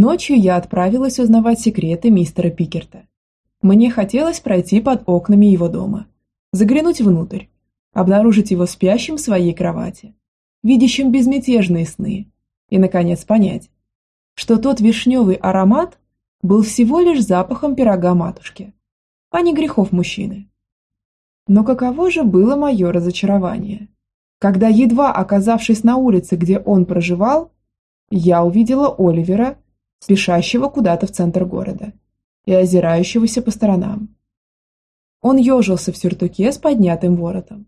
Ночью я отправилась узнавать секреты мистера Пикерта. Мне хотелось пройти под окнами его дома, заглянуть внутрь, обнаружить его спящим в своей кровати, видящим безмятежные сны, и, наконец, понять, что тот вишневый аромат был всего лишь запахом пирога матушки, а не грехов мужчины. Но каково же было мое разочарование, когда, едва оказавшись на улице, где он проживал, я увидела Оливера, спешащего куда-то в центр города и озирающегося по сторонам. Он ежился в сюртуке с поднятым воротом,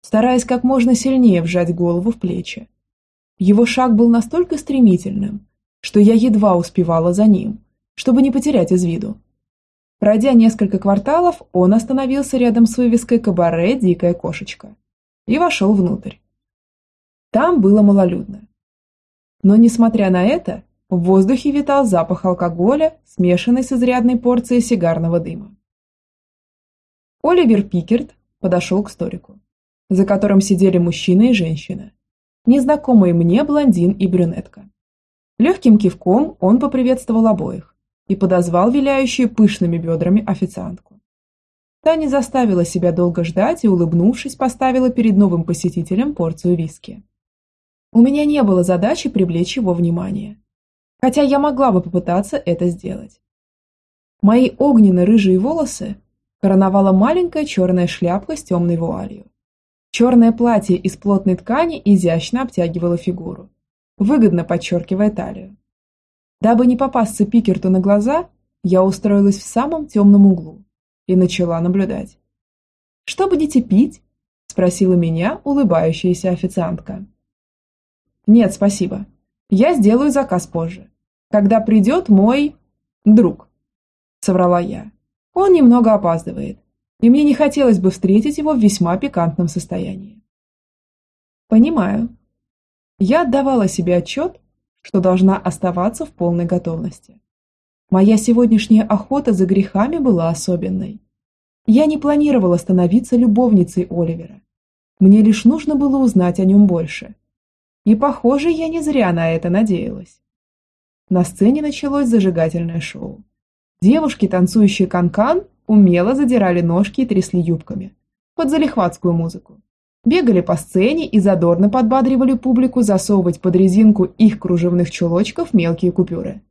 стараясь как можно сильнее вжать голову в плечи. Его шаг был настолько стремительным, что я едва успевала за ним, чтобы не потерять из виду. Пройдя несколько кварталов, он остановился рядом с вывеской «Кабаре Дикая кошечка» и вошел внутрь. Там было малолюдно. Но, несмотря на это, в воздухе витал запах алкоголя, смешанный с изрядной порцией сигарного дыма. Оливер Пикерт подошел к сторику, за которым сидели мужчина и женщина, незнакомые мне блондин и брюнетка. Легким кивком он поприветствовал обоих и подозвал виляющую пышными бедрами официантку. Та не заставила себя долго ждать и, улыбнувшись, поставила перед новым посетителем порцию виски. У меня не было задачи привлечь его внимание, хотя я могла бы попытаться это сделать. Мои огненно-рыжие волосы короновала маленькая черная шляпка с темной вуалью. Черное платье из плотной ткани изящно обтягивало фигуру, выгодно подчеркивая талию. Дабы не попасться Пикерту на глаза, я устроилась в самом темном углу и начала наблюдать. «Что будете пить?» – спросила меня улыбающаяся официантка. «Нет, спасибо. Я сделаю заказ позже, когда придет мой... друг», – соврала я. «Он немного опаздывает, и мне не хотелось бы встретить его в весьма пикантном состоянии». «Понимаю». Я отдавала себе отчет, что должна оставаться в полной готовности. Моя сегодняшняя охота за грехами была особенной. Я не планировала становиться любовницей Оливера. Мне лишь нужно было узнать о нем больше – и, похоже, я не зря на это надеялась. На сцене началось зажигательное шоу. Девушки, танцующие канкан, -кан, умело задирали ножки и трясли юбками под залихватскую музыку. Бегали по сцене и задорно подбадривали публику засовывать под резинку их кружевных чулочков мелкие купюры.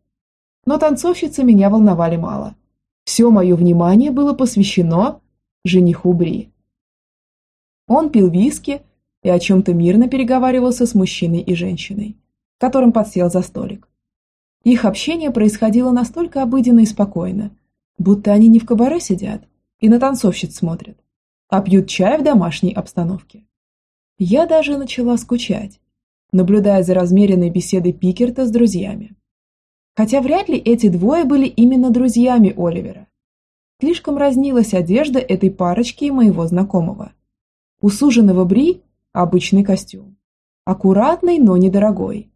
Но танцовщицы меня волновали мало. Все мое внимание было посвящено жениху Бри. Он пил виски, и о чем-то мирно переговаривался с мужчиной и женщиной, которым подсел за столик. Их общение происходило настолько обыденно и спокойно, будто они не в кабаре сидят и на танцовщиц смотрят, а пьют чай в домашней обстановке. Я даже начала скучать, наблюдая за размеренной беседой Пикерта с друзьями. Хотя вряд ли эти двое были именно друзьями Оливера. Слишком разнилась одежда этой парочки и моего знакомого. У суженого Бри обычный костюм. Аккуратный, но недорогой.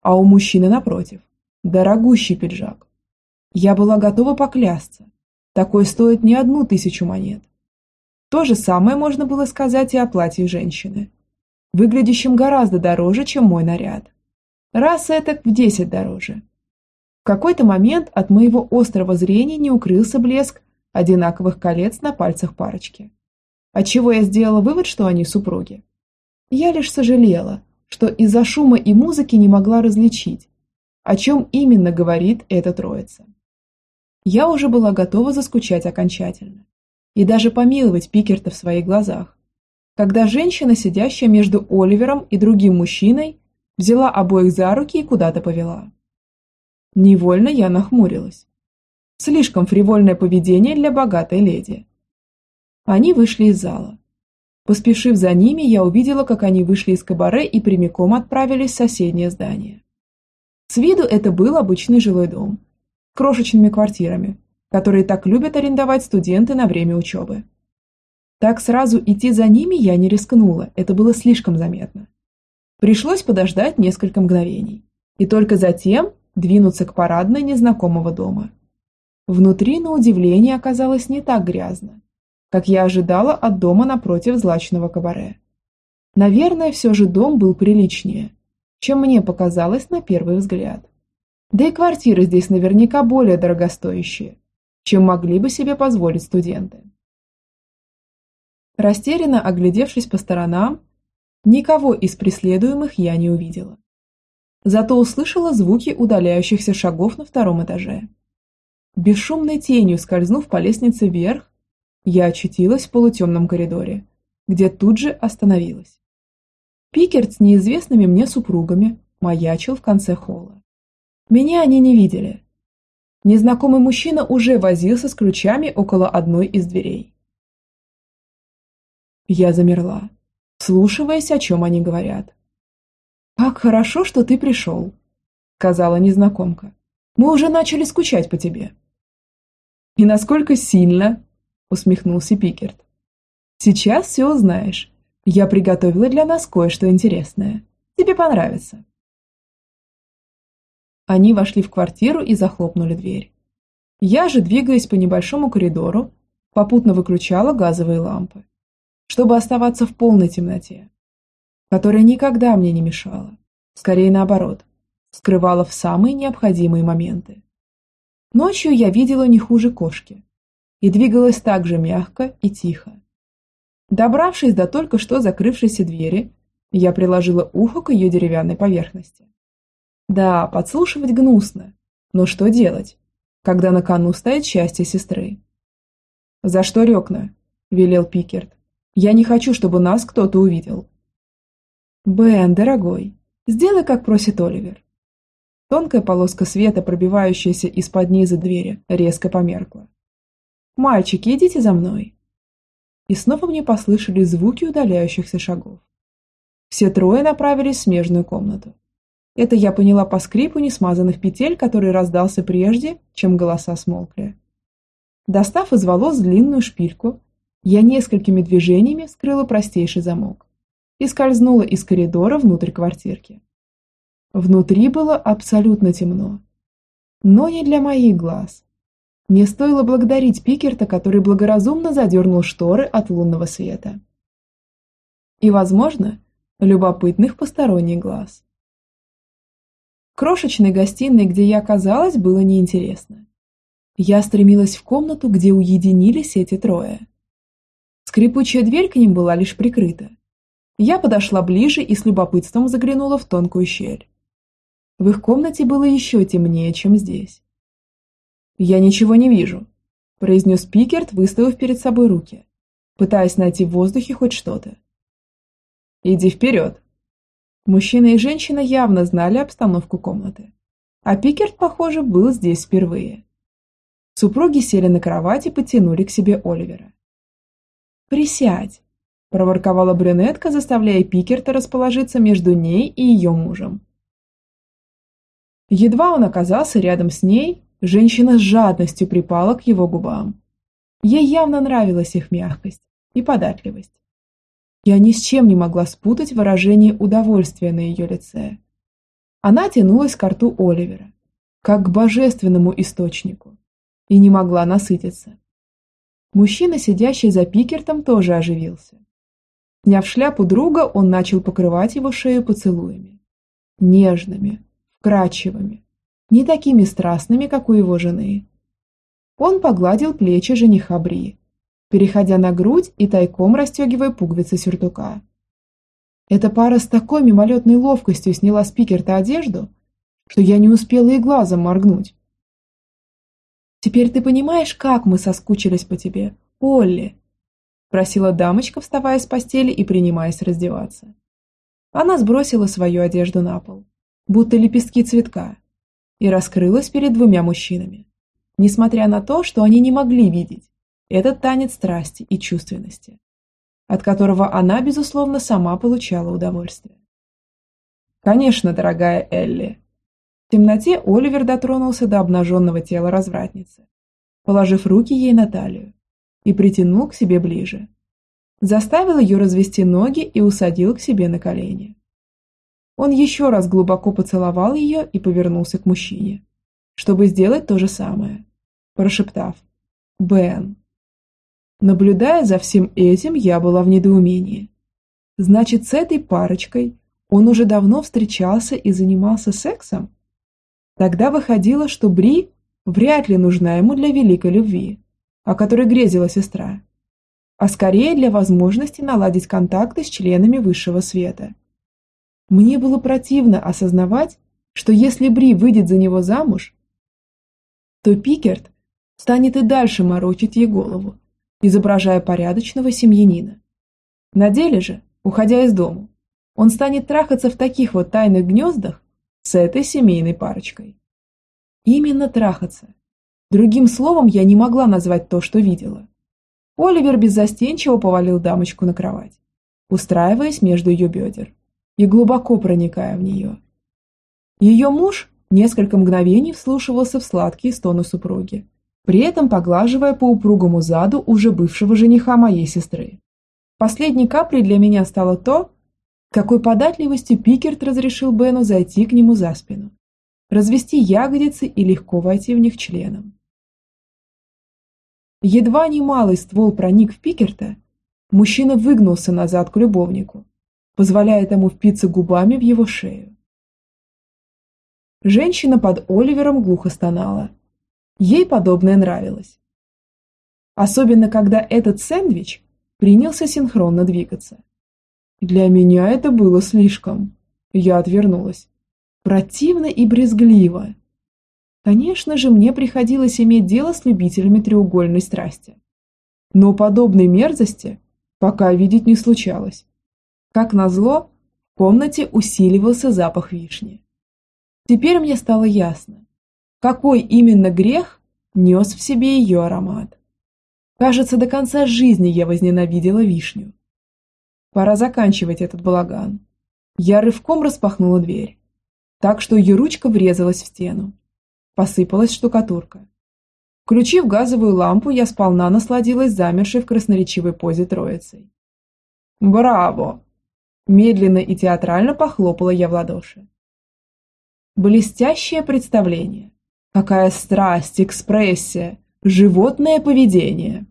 А у мужчины напротив, дорогущий пиджак. Я была готова поклясться. Такой стоит не одну тысячу монет. То же самое можно было сказать и о платье женщины, выглядящем гораздо дороже, чем мой наряд. Раз это в десять дороже. В какой-то момент от моего острого зрения не укрылся блеск одинаковых колец на пальцах парочки. Отчего я сделала вывод, что они супруги. Я лишь сожалела, что из-за шума и музыки не могла различить, о чем именно говорит эта троица. Я уже была готова заскучать окончательно и даже помиловать Пикерта в своих глазах, когда женщина, сидящая между Оливером и другим мужчиной, взяла обоих за руки и куда-то повела. Невольно я нахмурилась. Слишком фривольное поведение для богатой леди. Они вышли из зала. Поспешив за ними, я увидела, как они вышли из кабаре и прямиком отправились в соседнее здание. С виду это был обычный жилой дом, с крошечными квартирами, которые так любят арендовать студенты на время учебы. Так сразу идти за ними я не рискнула, это было слишком заметно. Пришлось подождать несколько мгновений, и только затем двинуться к парадной незнакомого дома. Внутри, на удивление, оказалось не так грязно как я ожидала от дома напротив злачного кабаре. Наверное, все же дом был приличнее, чем мне показалось на первый взгляд. Да и квартиры здесь наверняка более дорогостоящие, чем могли бы себе позволить студенты. Растерянно оглядевшись по сторонам, никого из преследуемых я не увидела. Зато услышала звуки удаляющихся шагов на втором этаже. Бесшумной тенью скользнув по лестнице вверх, я очутилась в полутемном коридоре, где тут же остановилась. Пикерт с неизвестными мне супругами маячил в конце холла. Меня они не видели. Незнакомый мужчина уже возился с ключами около одной из дверей. Я замерла, слушаясь, о чем они говорят. «Как хорошо, что ты пришел», — сказала незнакомка. «Мы уже начали скучать по тебе». «И насколько сильно?» — усмехнулся Пикерт. «Сейчас все узнаешь. Я приготовила для нас кое-что интересное. Тебе понравится». Они вошли в квартиру и захлопнули дверь. Я же, двигаясь по небольшому коридору, попутно выключала газовые лампы чтобы оставаться в полной темноте, которая никогда мне не мешала, скорее наоборот, скрывала в самые необходимые моменты. Ночью я видела не хуже кошки и двигалась так же мягко и тихо. Добравшись до только что закрывшейся двери, я приложила ухо к ее деревянной поверхности. Да, подслушивать гнусно, но что делать, когда на кону стоит счастье сестры? «За что рекна?» – велел Пикерт, я не хочу, чтобы нас кто-то увидел. Бен, дорогой, сделай, как просит Оливер. Тонкая полоска света, пробивающаяся из-под низа двери, резко померкла. «Мальчики, идите за мной!» И снова мне послышались звуки удаляющихся шагов. Все трое направились в смежную комнату. Это я поняла по скрипу несмазанных петель, который раздался прежде, чем голоса смолкли. Достав из волос длинную шпильку, я несколькими движениями скрыла простейший замок и скользнула из коридора внутрь квартирки. Внутри было абсолютно темно. Но не для моих глаз. Мне стоило благодарить Пикерта, который благоразумно задернул шторы от лунного света. И, возможно, любопытных посторонних глаз. В крошечной гостиной, где я оказалась, было неинтересно. Я стремилась в комнату, где уединились эти трое. Скрипучая дверь к ним была лишь прикрыта. Я подошла ближе и с любопытством заглянула в тонкую щель. В их комнате было еще темнее, чем здесь. «Я ничего не вижу», – произнес Пикерт, выставив перед собой руки, пытаясь найти в воздухе хоть что-то. «Иди вперед!» Мужчина и женщина явно знали обстановку комнаты, а Пикерт, похоже, был здесь впервые. Супруги сели на кровать и потянули к себе Оливера. «Присядь!» – проворковала брюнетка, заставляя Пикерта расположиться между ней и ее мужем. Едва он оказался рядом с ней, женщина с жадностью припала к его губам. Ей явно нравилась их мягкость и податливость. Я ни с чем не могла спутать выражение удовольствия на ее лице. Она тянулась к рту Оливера, как к божественному источнику, и не могла насытиться. Мужчина, сидящий за Пикертом, тоже оживился. Сняв шляпу друга, он начал покрывать его шею поцелуями. Нежными, вкрадчивыми, не такими страстными, как у его жены. Он погладил плечи жениха Бри, переходя на грудь и тайком расстегивая пуговицы сюртука. Эта пара с такой мимолетной ловкостью сняла с Пикерта одежду, что я не успела и глазом моргнуть. Теперь ты понимаешь, как мы соскучились по тебе, Олли?» Просила дамочка, вставая с постели и принимаясь раздеваться. Она сбросила свою одежду на пол, будто лепестки цветка, и раскрылась перед двумя мужчинами, несмотря на то, что они не могли видеть этот танец страсти и чувственности, от которого она, безусловно, сама получала удовольствие. «Конечно, дорогая Элли», в темноте Оливер дотронулся до обнаженного тела развратницы, положив руки ей на талию, и притянул к себе ближе. Заставил ее развести ноги и усадил к себе на колени. Он еще раз глубоко поцеловал ее и повернулся к мужчине, чтобы сделать то же самое, прошептав «Бен». Наблюдая за всем этим, я была в недоумении. Значит, с этой парочкой он уже давно встречался и занимался сексом? Тогда выходило, что Бри вряд ли нужна ему для великой любви, о которой грезила сестра, а скорее для возможности наладить контакты с членами высшего света. Мне было противно осознавать, что если Бри выйдет за него замуж, то Пикерт станет и дальше морочить ей голову, изображая порядочного семьянина. На деле же, уходя из дома, он станет трахаться в таких вот тайных гнездах с этой семейной парочкой. Именно трахаться. Другим словом я не могла назвать то, что видела. Оливер беззастенчиво повалил дамочку на кровать, устраиваясь между ее бедер и глубоко проникая в нее. Ее муж несколько мгновений вслушивался в сладкие стоны супруги, при этом поглаживая по упругому заду уже бывшего жениха моей сестры. Последней каплей для меня стало то, какой податливостью Пикерт разрешил Бену зайти к нему за спину, развести ягодицы и легко войти в них членом. Едва немалый ствол проник в Пикерта, мужчина выгнулся назад к любовнику, позволяя тому впиться губами в его шею. Женщина под Оливером глухо стонала. Ей подобное нравилось. Особенно, когда этот сэндвич принялся синхронно двигаться. Для меня это было слишком. Я отвернулась. Противно и брезгливо. Конечно же, мне приходилось иметь дело с любителями треугольной страсти. Но подобной мерзости пока видеть не случалось. Как назло, в комнате усиливался запах вишни. Теперь мне стало ясно, какой именно грех нес в себе ее аромат. Кажется, до конца жизни я возненавидела вишню. Пора заканчивать этот балаган. Я рывком распахнула дверь, так что ее ручка врезалась в стену. Посыпалась штукатурка. Включив газовую лампу, я сполна насладилась замершей в красноречивой позе троицей. «Браво!» Медленно и театрально похлопала я в ладоши. Блестящее представление. Какая страсть, экспрессия, животное поведение.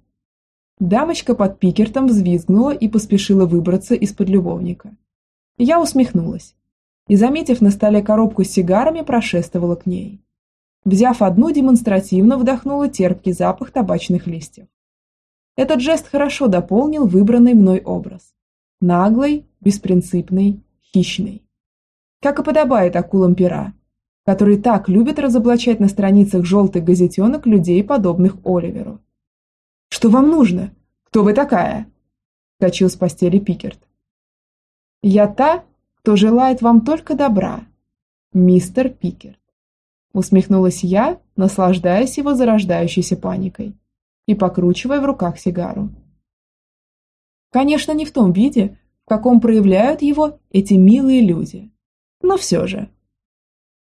Дамочка под пикертом взвизгнула и поспешила выбраться из-под любовника. Я усмехнулась и, заметив на столе коробку с сигарами, прошествовала к ней. Взяв одну, демонстративно вдохнула терпкий запах табачных листьев. Этот жест хорошо дополнил выбранный мной образ. Наглый, беспринципный, хищный. Как и подобает акулам пера, которые так любят разоблачать на страницах желтых газетенок людей, подобных Оливеру. «Что вам нужно? Кто вы такая?» – скачил с постели Пикерт. «Я та, кто желает вам только добра, мистер Пикерт», – усмехнулась я, наслаждаясь его зарождающейся паникой и покручивая в руках сигару. Конечно, не в том виде, в каком проявляют его эти милые люди, но все же.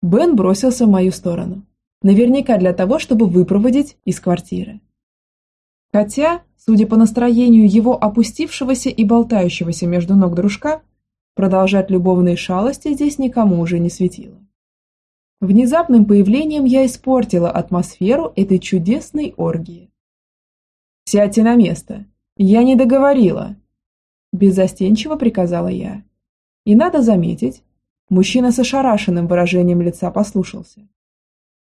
Бен бросился в мою сторону, наверняка для того, чтобы выпроводить из квартиры. Хотя, судя по настроению его опустившегося и болтающегося между ног дружка, продолжать любовные шалости здесь никому уже не светило. Внезапным появлением я испортила атмосферу этой чудесной оргии. «Сядьте на место! Я не договорила!» Беззастенчиво приказала я. И надо заметить, мужчина с ошарашенным выражением лица послушался.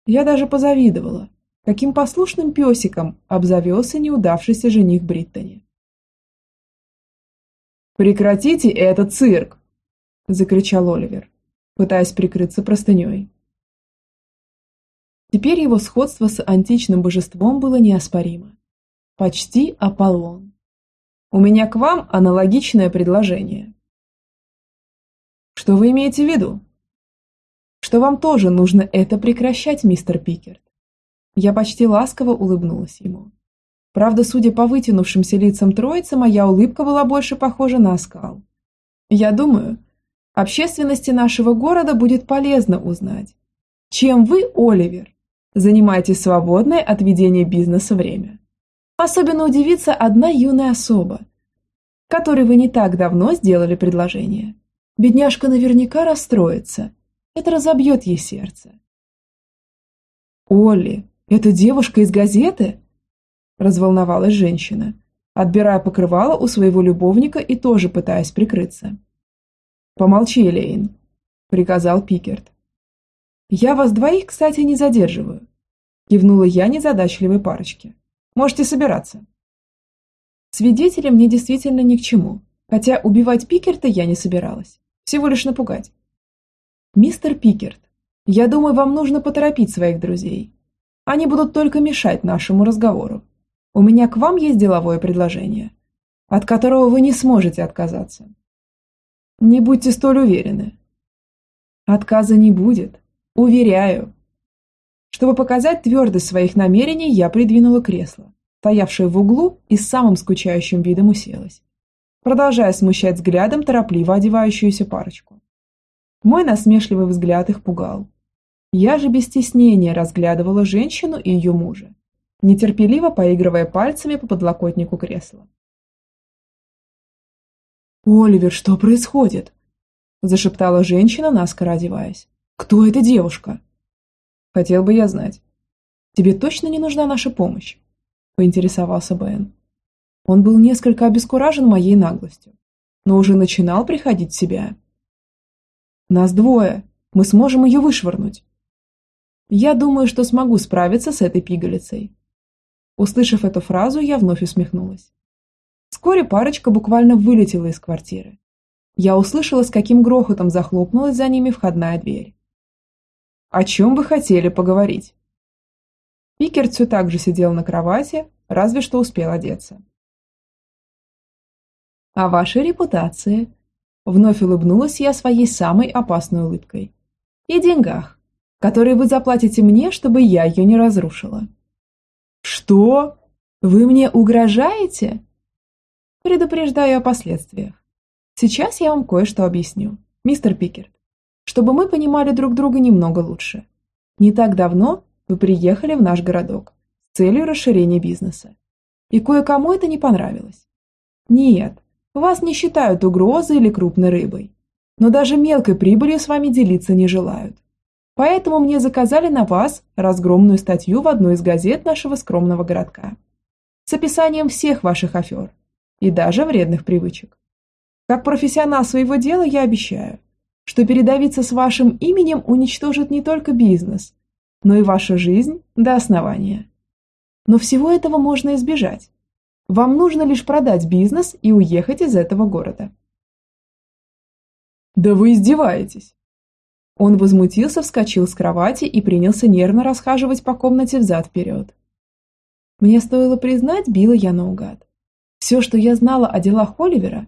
Я даже позавидовала, каким послушным песиком обзавелся неудавшийся жених Бриттани. «Прекратите этот цирк!» – закричал Оливер, пытаясь прикрыться простыней. Теперь его сходство с античным божеством было неоспоримо. Почти Аполлон. У меня к вам аналогичное предложение. Что вы имеете в виду? Что вам тоже нужно это прекращать, мистер Пикерт. Я почти ласково улыбнулась ему. Правда, судя по вытянувшимся лицам троицы, моя улыбка была больше похожа на оскал. Я думаю, общественности нашего города будет полезно узнать, чем вы, Оливер, занимаетесь свободное от ведения бизнеса время. Особенно удивится одна юная особа, которой вы не так давно сделали предложение. Бедняжка наверняка расстроится. Это разобьет ей сердце. «Олли, это девушка из газеты?» Разволновалась женщина, отбирая покрывало у своего любовника и тоже пытаясь прикрыться. «Помолчи, Элейн», – приказал Пикерт. «Я вас двоих, кстати, не задерживаю», – кивнула я незадачливой парочке. «Можете собираться». Свидетели мне действительно ни к чему, хотя убивать Пикерта я не собиралась, всего лишь напугать. «Мистер Пикерт, я думаю, вам нужно поторопить своих друзей. Они будут только мешать нашему разговору. У меня к вам есть деловое предложение, от которого вы не сможете отказаться». «Не будьте столь уверены». «Отказа не будет, уверяю». Чтобы показать твердость своих намерений, я придвинула кресло стоявшая в углу и с самым скучающим видом уселась, продолжая смущать взглядом торопливо одевающуюся парочку. Мой насмешливый взгляд их пугал. Я же без стеснения разглядывала женщину и ее мужа, нетерпеливо поигрывая пальцами по подлокотнику кресла. «Оливер, что происходит?» – зашептала женщина, наскоро одеваясь. «Кто эта девушка?» «Хотел бы я знать. Тебе точно не нужна наша помощь?» поинтересовался Бен. Он был несколько обескуражен моей наглостью, но уже начинал приходить в себя. «Нас двое. Мы сможем ее вышвырнуть». «Я думаю, что смогу справиться с этой пигалицей». Услышав эту фразу, я вновь усмехнулась. Вскоре парочка буквально вылетела из квартиры. Я услышала, с каким грохотом захлопнулась за ними входная дверь. «О чем вы хотели поговорить?» Пикерт все так же сидел на кровати, разве что успел одеться. «О вашей репутации», – вновь улыбнулась я своей самой опасной улыбкой. «И деньгах, которые вы заплатите мне, чтобы я ее не разрушила». «Что? Вы мне угрожаете?» «Предупреждаю о последствиях. Сейчас я вам кое-что объясню, мистер Пикерт, чтобы мы понимали друг друга немного лучше. Не так давно вы приехали в наш городок с целью расширения бизнеса. И кое-кому это не понравилось. Нет, вас не считают угрозой или крупной рыбой. Но даже мелкой прибылью с вами делиться не желают. Поэтому мне заказали на вас разгромную статью в одной из газет нашего скромного городка. С описанием всех ваших афер и даже вредных привычек. Как профессионал своего дела я обещаю, что передавиться с вашим именем уничтожит не только бизнес, но и ваша жизнь до основания. Но всего этого можно избежать. Вам нужно лишь продать бизнес и уехать из этого города. «Да вы издеваетесь!» Он возмутился, вскочил с кровати и принялся нервно расхаживать по комнате взад-вперед. Мне стоило признать, била я наугад. Все, что я знала о делах Оливера,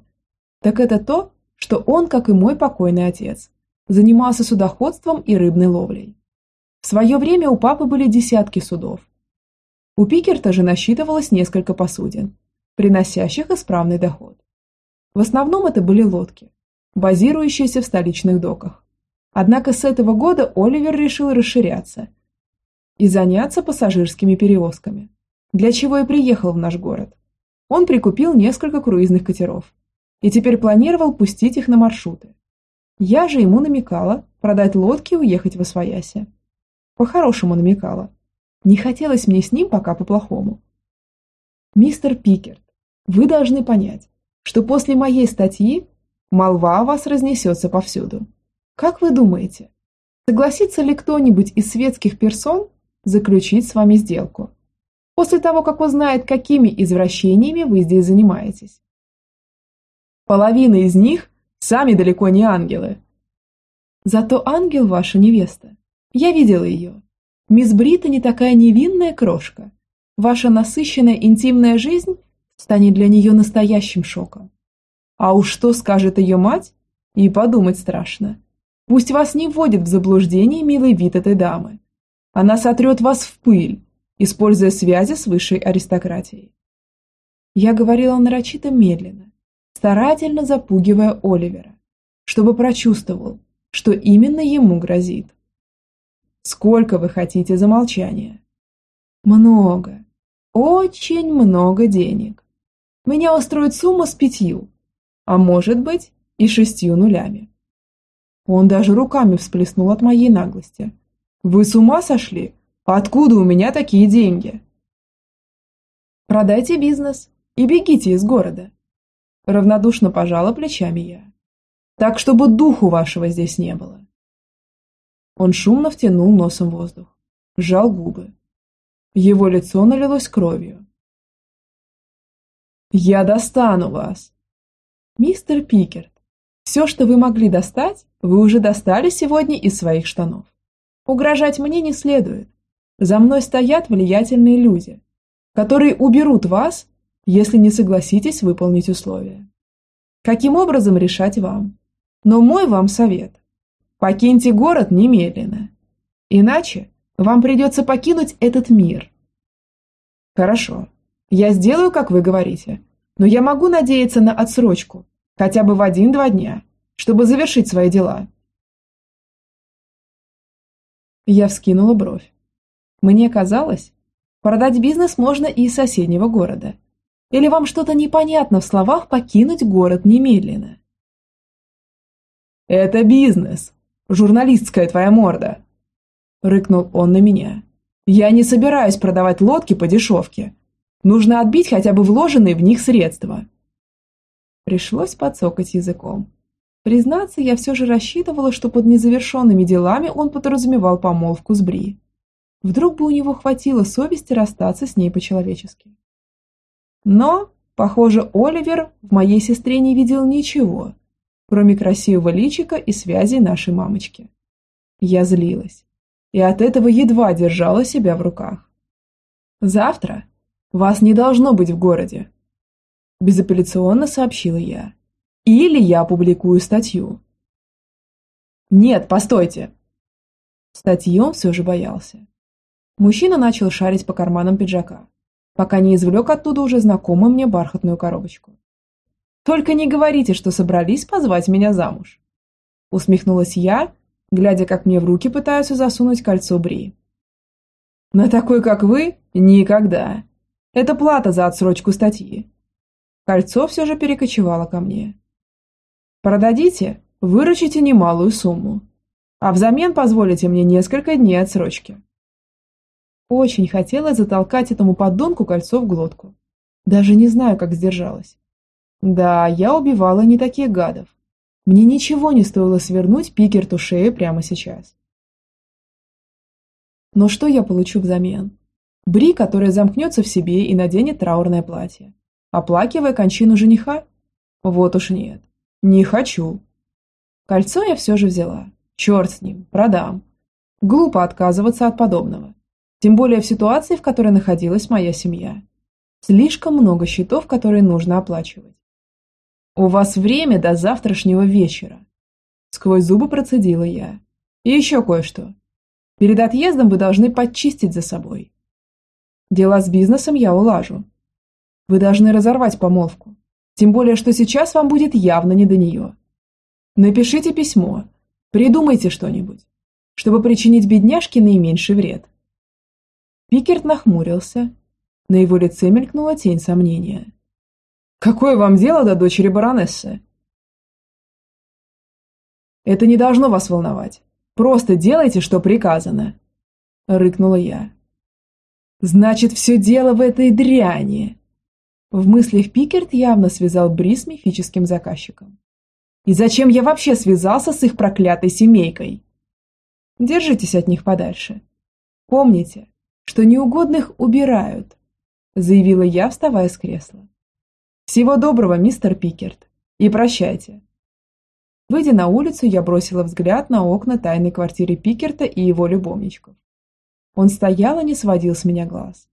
так это то, что он, как и мой покойный отец, занимался судоходством и рыбной ловлей. В свое время у папы были десятки судов. У Пикерта же насчитывалось несколько посудин, приносящих исправный доход. В основном это были лодки, базирующиеся в столичных доках. Однако с этого года Оливер решил расширяться и заняться пассажирскими перевозками, для чего и приехал в наш город. Он прикупил несколько круизных катеров и теперь планировал пустить их на маршруты. Я же ему намекала продать лодки и уехать в Освояси. По-хорошему намекала. Не хотелось мне с ним пока по-плохому. Мистер Пикерт, вы должны понять, что после моей статьи молва о вас разнесется повсюду. Как вы думаете, согласится ли кто-нибудь из светских персон заключить с вами сделку? После того, как узнает, какими извращениями вы здесь занимаетесь. Половина из них сами далеко не ангелы. Зато ангел ваша невеста. Я видела ее. Мисс Брита не такая невинная крошка. Ваша насыщенная интимная жизнь станет для нее настоящим шоком. А уж что скажет ее мать, и подумать страшно. Пусть вас не вводит в заблуждение милый вид этой дамы. Она сотрет вас в пыль, используя связи с высшей аристократией. Я говорила нарочито медленно, старательно запугивая Оливера, чтобы прочувствовал, что именно ему грозит. Сколько вы хотите за молчание? Много. Очень много денег. Меня устроит сумма с пятью, а может быть и шестью нулями. Он даже руками всплеснул от моей наглости. Вы с ума сошли? Откуда у меня такие деньги? Продайте бизнес и бегите из города. Равнодушно пожала плечами я. Так, чтобы духу вашего здесь не было. Он шумно втянул носом воздух, сжал губы. Его лицо налилось кровью. «Я достану вас!» «Мистер Пикерт, все, что вы могли достать, вы уже достали сегодня из своих штанов. Угрожать мне не следует. За мной стоят влиятельные люди, которые уберут вас, если не согласитесь выполнить условия. Каким образом решать вам? Но мой вам совет. Покиньте город немедленно. Иначе вам придется покинуть этот мир. Хорошо. Я сделаю, как вы говорите. Но я могу надеяться на отсрочку. Хотя бы в один-два дня, чтобы завершить свои дела. Я вскинула бровь. Мне казалось, продать бизнес можно и из соседнего города. Или вам что-то непонятно в словах покинуть город немедленно? «Это бизнес! Журналистская твоя морда!» Рыкнул он на меня. «Я не собираюсь продавать лодки по дешевке. Нужно отбить хотя бы вложенные в них средства». Пришлось подсокать языком. Признаться, я все же рассчитывала, что под незавершенными делами он подразумевал помолвку с Бри. Вдруг бы у него хватило совести расстаться с ней по-человечески. Но, похоже, Оливер в моей сестре не видел ничего, кроме красивого личика и связей нашей мамочки. Я злилась, и от этого едва держала себя в руках. «Завтра вас не должно быть в городе», – безапелляционно сообщила я. «Или я опубликую статью». «Нет, постойте!» Статьи он все же боялся. Мужчина начал шарить по карманам пиджака пока не извлек оттуда уже знакомую мне бархатную коробочку. «Только не говорите, что собрались позвать меня замуж!» Усмехнулась я, глядя, как мне в руки пытаются засунуть кольцо Бри. «На такой, как вы, никогда! Это плата за отсрочку статьи!» Кольцо все же перекочевало ко мне. «Продадите, выручите немалую сумму, а взамен позволите мне несколько дней отсрочки». Очень хотела затолкать этому подонку кольцо в глотку. Даже не знаю, как сдержалась. Да, я убивала не таких гадов. Мне ничего не стоило свернуть Пикерту шею прямо сейчас. Но что я получу взамен? Бри, которая замкнется в себе и наденет траурное платье, оплакивая кончину жениха? Вот уж нет. Не хочу. Кольцо я все же взяла. Черт с ним, продам. Глупо отказываться от подобного. Тем более в ситуации, в которой находилась моя семья. Слишком много счетов, которые нужно оплачивать. «У вас время до завтрашнего вечера», – сквозь зубы процедила я. «И еще кое-что. Перед отъездом вы должны подчистить за собой. Дела с бизнесом я улажу. Вы должны разорвать помолвку, тем более, что сейчас вам будет явно не до нее. Напишите письмо, придумайте что-нибудь, чтобы причинить бедняжке наименьший вред. Пикерт нахмурился. На его лице мелькнула тень сомнения. «Какое вам дело до дочери баронессы?» «Это не должно вас волновать. Просто делайте, что приказано», – рыкнула я. «Значит, все дело в этой дряни!» В мыслях Пикерт явно связал Бри с мифическим заказчиком. «И зачем я вообще связался с их проклятой семейкой?» «Держитесь от них подальше. Помните, что неугодных убирают», – заявила я, вставая с кресла. «Всего доброго, мистер Пикерт, и прощайте». Выйдя на улицу, я бросила взгляд на окна тайной квартиры Пикерта и его любовничков. Он стоял и не сводил с меня глаз.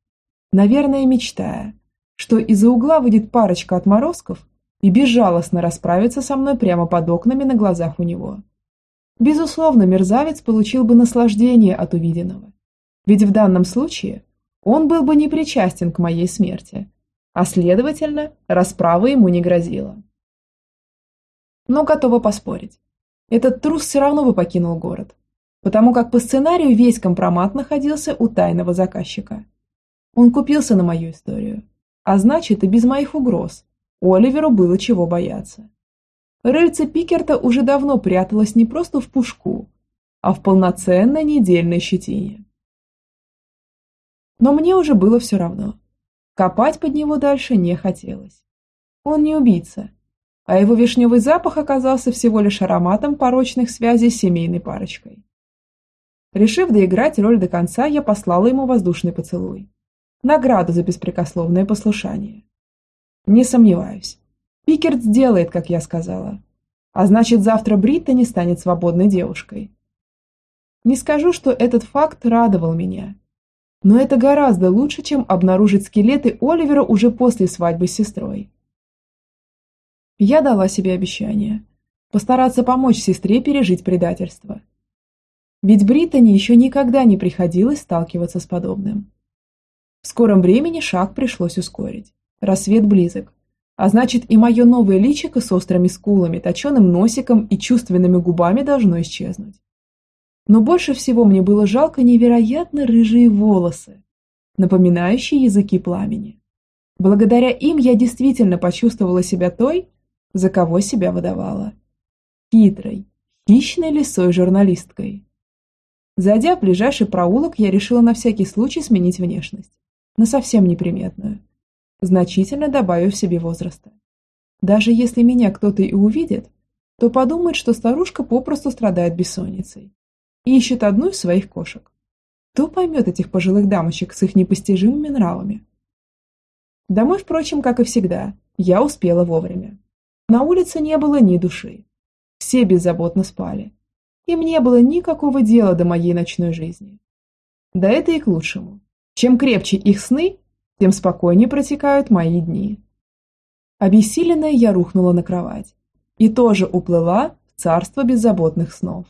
Наверное, мечтая, что из-за угла выйдет парочка отморозков и безжалостно расправится со мной прямо под окнами на глазах у него. Безусловно, мерзавец получил бы наслаждение от увиденного. Ведь в данном случае он был бы не причастен к моей смерти, а следовательно, расправа ему не грозила. Но готова поспорить. Этот трус все равно бы покинул город, потому как по сценарию весь компромат находился у тайного заказчика. Он купился на мою историю, а значит и без моих угроз Оливеру было чего бояться. Рыльце Пикерта уже давно пряталось не просто в пушку, а в полноценной недельной щетине. Но мне уже было все равно. Копать под него дальше не хотелось. Он не убийца, а его вишневый запах оказался всего лишь ароматом порочных связей с семейной парочкой. Решив доиграть роль до конца, я послала ему воздушный поцелуй. Награду за беспрекословное послушание. Не сомневаюсь. Пикерт сделает, как я сказала. А значит, завтра Бритта не станет свободной девушкой. Не скажу, что этот факт радовал меня. Но это гораздо лучше, чем обнаружить скелеты Оливера уже после свадьбы с сестрой. Я дала себе обещание постараться помочь сестре пережить предательство. Ведь Британи еще никогда не приходилось сталкиваться с подобным. В скором времени шаг пришлось ускорить. Рассвет близок. А значит, и мое новое личико с острыми скулами, точеным носиком и чувственными губами должно исчезнуть. Но больше всего мне было жалко невероятно рыжие волосы, напоминающие языки пламени. Благодаря им я действительно почувствовала себя той, за кого себя выдавала. Хитрой, хищной лисой журналисткой. Зайдя в ближайший проулок, я решила на всякий случай сменить внешность, на совсем неприметную, значительно добавив себе возраста. Даже если меня кто-то и увидит, то подумает, что старушка попросту страдает бессонницей и ищет одну из своих кошек. Кто поймет этих пожилых дамочек с их непостижимыми нравами? Домой, впрочем, как и всегда, я успела вовремя. На улице не было ни души. Все беззаботно спали. Им не было никакого дела до моей ночной жизни. Да это и к лучшему. Чем крепче их сны, тем спокойнее протекают мои дни. Обессиленная я рухнула на кровать и тоже уплыла в царство беззаботных снов.